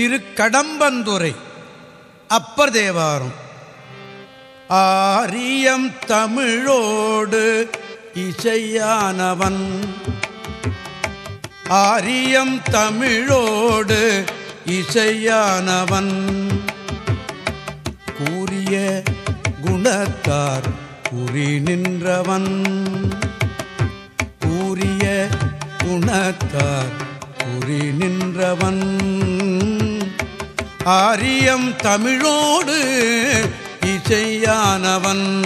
திருக்கடம்பந்துரை அப்பர் தேவாரம் ஆரியம் தமிழோடு இசையானவன். ஆரியம் தமிழோடு இசையானவன். கூறிய குணத்தார் குறி நின்றவன். கூறிய குணத்தார் குறி நின்றவன். ஆரியம் தமிழோடு இசையானவன்.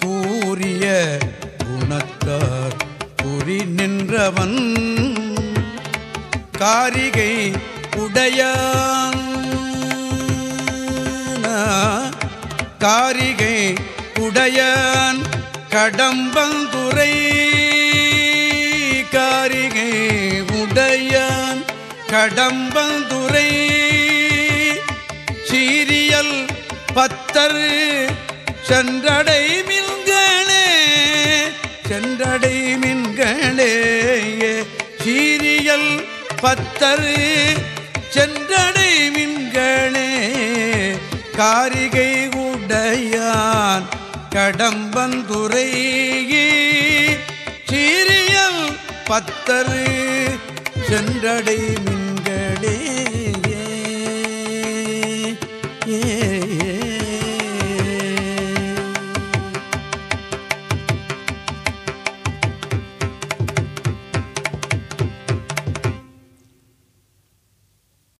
கூறிய குணத்தார் குறி நின்றவன். காரிகை உடையான். காரிகை உடையான். கடம்பந்துரை காரிகை கடம்பந்துரை சீரியல் பத்தர் சென்றடை மின்களே சென்றடை மின்களே சீரியல் பத்தர் சென்றடை மின்களே காரிகை உடையான் கடம்பந்துரை சீரியல் பத்தரு சென்றடை மின் மின்களே